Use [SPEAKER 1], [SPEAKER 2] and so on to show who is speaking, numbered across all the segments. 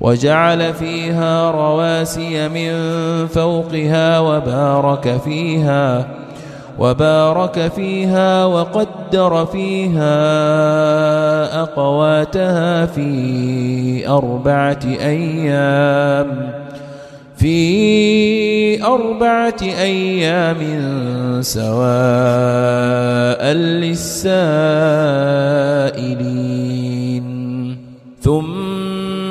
[SPEAKER 1] وجعل فيها رواسي من فوقها وبارك فيها وبارك فيها وقدر فيها أقواتها في أربعة أيام. في أربعة أيام سواء للسائلين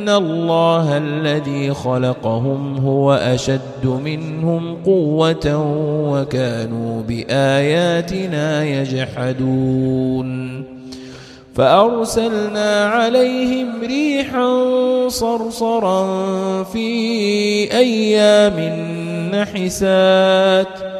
[SPEAKER 1] إن الله الذي خلقهم هو أشد منهم قوة وكانوا بآياتنا يجحدون فأرسلنا عليهم ريحا صرصرا في أيام نحسات